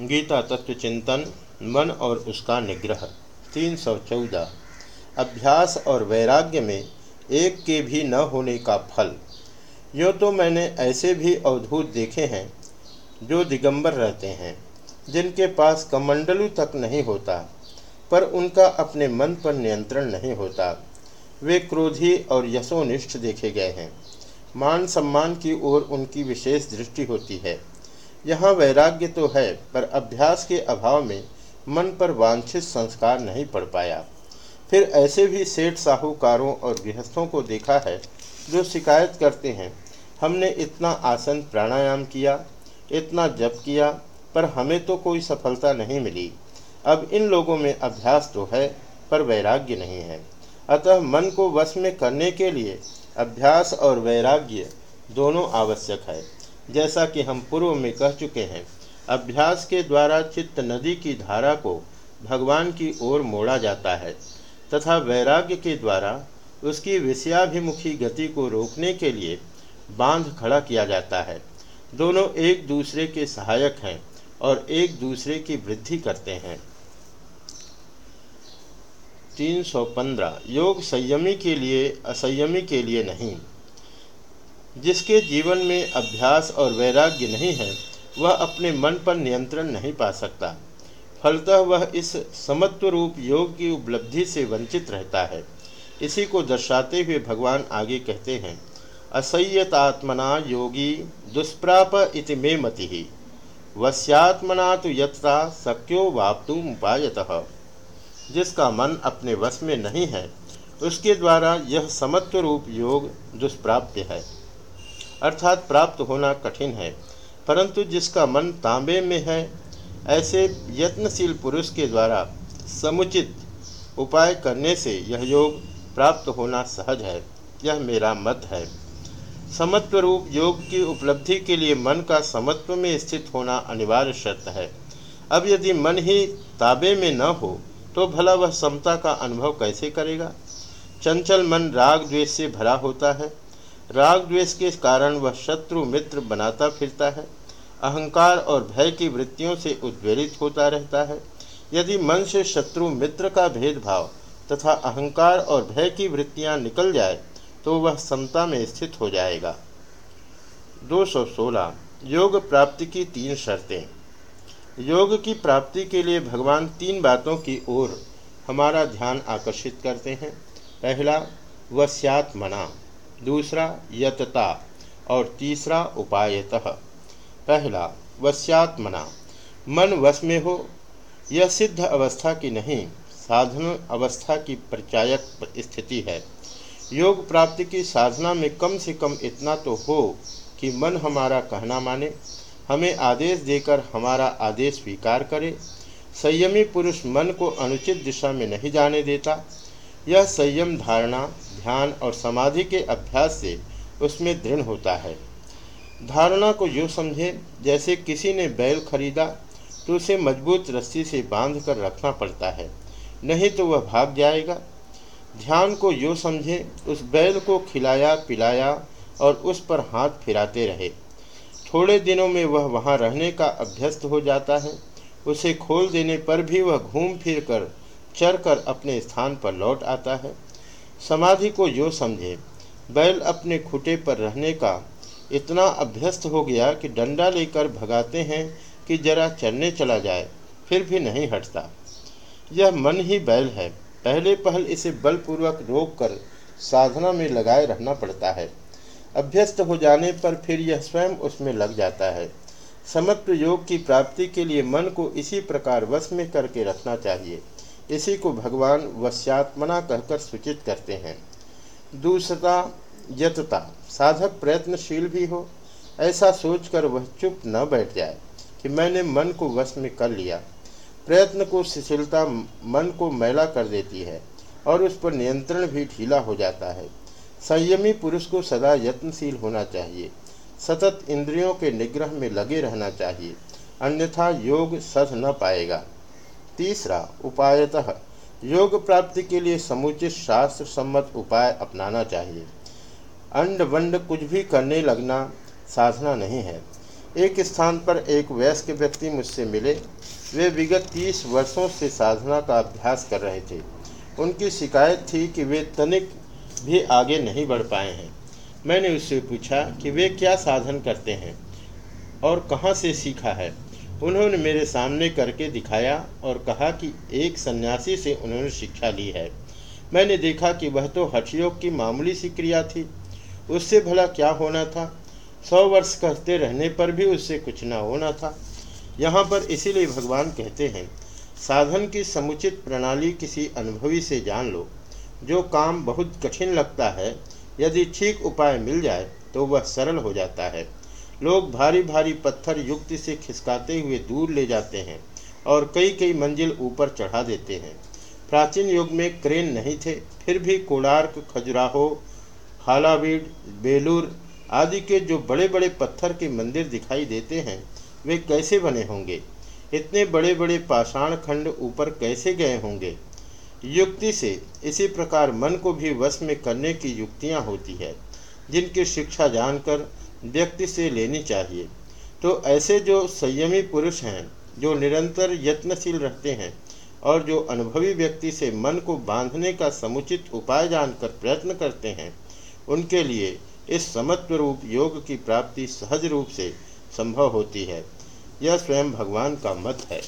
गीता तत्व चिंतन, मन और उसका निग्रह। 314 अभ्यास और वैराग्य में एक के भी न होने का फल। यूँ तो मैंने ऐसे भी अवधूत देखे हैं, जो दिगंबर रहते हैं, जिनके पास कमंडलू तक नहीं होता, पर उनका अपने मन पर नियंत्रण नहीं होता। वे क्रोधी और यशोनिष्ठ देखे गए हैं। मान सम्मान की ओर उनकी विशेष दृष्टि होती है। यहाँ वैराग्य तो है, पर अभ्यास के अभाव में मन पर वांछित संस्कार नहीं पड़ पाया। फिर ऐसे भी सेठ साहूकारों और गृहस्थों को देखा है, जो शिकायत करते हैं, हमने इतना आसन प्राणायाम किया, इतना जप किया, पर हमें तो कोई सफलता नहीं मिली। अब इन लोगों में अभ्यास तो है, पर वैराग्य नहीं है। अतः मन को वश में करने के लिए अभ्यास और वैराग्य दोनों आवश्यक है। जैसा कि हम पूर्व में कह चुके हैं, अभ्यास के द्वारा चित्त नदी की धारा को भगवान की ओर मोड़ा जाता है तथा वैराग्य के द्वारा उसकी विषयाभिमुखी गति को रोकने के लिए बाँध खड़ा किया जाता है। दोनों एक दूसरे के सहायक हैं और एक दूसरे की वृद्धि करते हैं। 315 योग संयमी के लिए, असंयमी के लिए नहीं। जिसके जीवन में अभ्यास और वैराग्य नहीं है, वह अपने मन पर नियंत्रण नहीं पा सकता। फलतः वह इस समत्व रूप योग की उपलब्धि से वंचित रहता है। इसी को दर्शाते हुए भगवान आगे कहते हैं असह्यतात्मना योगी दुष्प्राप इति मे मति। ही वश्यात्मना तो यत्ता सक्यो वाप्तुमुपायत जिसका मन अपने वश में नहीं है, उसके द्वारा यह समत्व रूप योग दुष्प्राप्य है। अर्थात प्राप्त होना कठिन है। परंतु जिसका मन तांबे में है, ऐसे यत्नशील पुरुष के द्वारा समुचित उपाय करने से यह योग प्राप्त होना सहज है। यह मेरा मत है। समत्व रूप योग की उपलब्धि के लिए मन का समत्व में स्थित होना अनिवार्य शर्त है। अब यदि मन ही ताबे में न हो तो भला वह समता का अनुभव कैसे करेगा? चंचल मन राग द्वेष से भरा होता है। राग द्वेष के कारण वह शत्रु मित्र बनाता फिरता है। अहंकार और भय की वृत्तियों से उद्वेलित होता रहता है। यदि मन से शत्रु मित्र का भेदभाव तथा अहंकार और भय की वृत्तियाँ निकल जाए तो वह समता में स्थित हो जाएगा। 216 योग प्राप्ति की तीन शर्तें। योग की प्राप्ति के लिए भगवान तीन बातों की ओर हमारा ध्यान आकर्षित करते हैं। पहला वश्यात मना दूसरा यतता और तीसरा उपायतः। पहला, वश्यात्मना, मन वश में हो, यह सिद्ध अवस्था की नहीं, साधन अवस्था की परिचायक स्थिति है। योग प्राप्ति की साधना में कम से कम इतना तो हो कि मन हमारा कहना माने, हमें आदेश देकर हमारा आदेश स्वीकार करे, संयमी पुरुष मन को अनुचित दिशा में नहीं जाने देता यह संयम, धारणा, ध्यान और समाधि के अभ्यास से उसमें दृढ़ होता है। धारणा को यूँ समझे, जैसे किसी ने बैल खरीदा तो उसे मज़बूत रस्सी से बाँध कर रखना पड़ता है, नहीं तो वह भाग जाएगा। ध्यान को यूँ समझे, उस बैल को खिलाया, पिलाया और उस पर हाथ फिराते रहे। थोड़े दिनों में वह वहाँ रहने का अभ्यस्त हो जाता है, उसे खोल देने पर भी वह घूम फिर कर चर कर अपने स्थान पर लौट आता है। समाधि को यो समझे, बैल अपने खुटे पर रहने का इतना अभ्यस्त हो गया कि डंडा लेकर भगाते हैं कि जरा चलने चला जाए, फिर भी नहीं हटता। यह मन ही बैल है। पहले पहल इसे बलपूर्वक रोक कर साधना में लगाए रहना पड़ता है। अभ्यस्त हो जाने पर फिर यह स्वयं उसमें लग जाता है। समत्व योग की प्राप्ति के लिए मन को इसी प्रकार वश में करके रखना चाहिए। इसी को भगवान वश्यात्मना कहकर सूचित करते हैं। दूसरा, यतता। साधक प्रयत्नशील भी हो, ऐसा सोचकर वह चुप न बैठ जाए कि मैंने मन को वश में कर लिया। प्रयत्न को शिथिलता मन को मैला कर देती है और उस पर नियंत्रण भी ढीला हो जाता है। संयमी पुरुष को सदा यत्नशील होना चाहिए। सतत इंद्रियों के निग्रह में लगे रहना चाहिए। अन्यथा योग सध न पाएगा। तीसरा उपायतः योग प्राप्ति के लिए समुचित शास्त्र सम्मत उपाय अपनाना चाहिए। अंड वंड कुछ भी करने लगना साधना नहीं है। एक स्थान पर एक वयस्क व्यक्ति मुझसे मिले। वे विगत तीस वर्षों से साधना का अभ्यास कर रहे थे। उनकी शिकायत थी कि वे तनिक भी आगे नहीं बढ़ पाए हैं। मैंने उससे पूछा कि वे क्या साधन करते हैं और कहाँ से सीखा है? उन्होंने मेरे सामने करके दिखाया और कहा कि एक सन्यासी से उन्होंने शिक्षा ली है। मैंने देखा कि वह तो हठयोग की मामूली सी क्रिया थी। उससे भला क्या होना था? सौ वर्ष कहते रहने पर भी उससे कुछ ना होना था। यहाँ पर इसीलिए भगवान कहते हैं, साधन की समुचित प्रणाली किसी अनुभवी से जान लो। जो काम बहुत कठिन लगता है, यदि ठीक उपाय मिल जाए तो वह सरल हो जाता है। लोग भारी भारी पत्थर युक्ति से खिसकाते हुए दूर ले जाते हैं और कई कई मंजिल ऊपर चढ़ा देते हैं। प्राचीन युग में क्रेन नहीं थे, फिर भी कोणार्क, खजुराहो, हालावीड, बेलूर आदि के जो बड़े बड़े पत्थर के मंदिर दिखाई देते हैं, वे कैसे बने होंगे? इतने बड़े बड़े पाषाण खंड ऊपर कैसे गए होंगे? युक्ति से, इसी प्रकार मन को भी वश में करने की युक्तियाँ होती है, जिनकी शिक्षा जानकर व्यक्ति से लेनी चाहिए। तो ऐसे जो संयमी पुरुष हैं, जो निरंतर यत्नशील रहते हैं और जो अनुभवी व्यक्ति से मन को बांधने का समुचित उपाय जानकर प्रयत्न करते हैं, उनके लिए इस समत्व रूप योग की प्राप्ति सहज रूप से संभव होती है। यह स्वयं भगवान का मत है।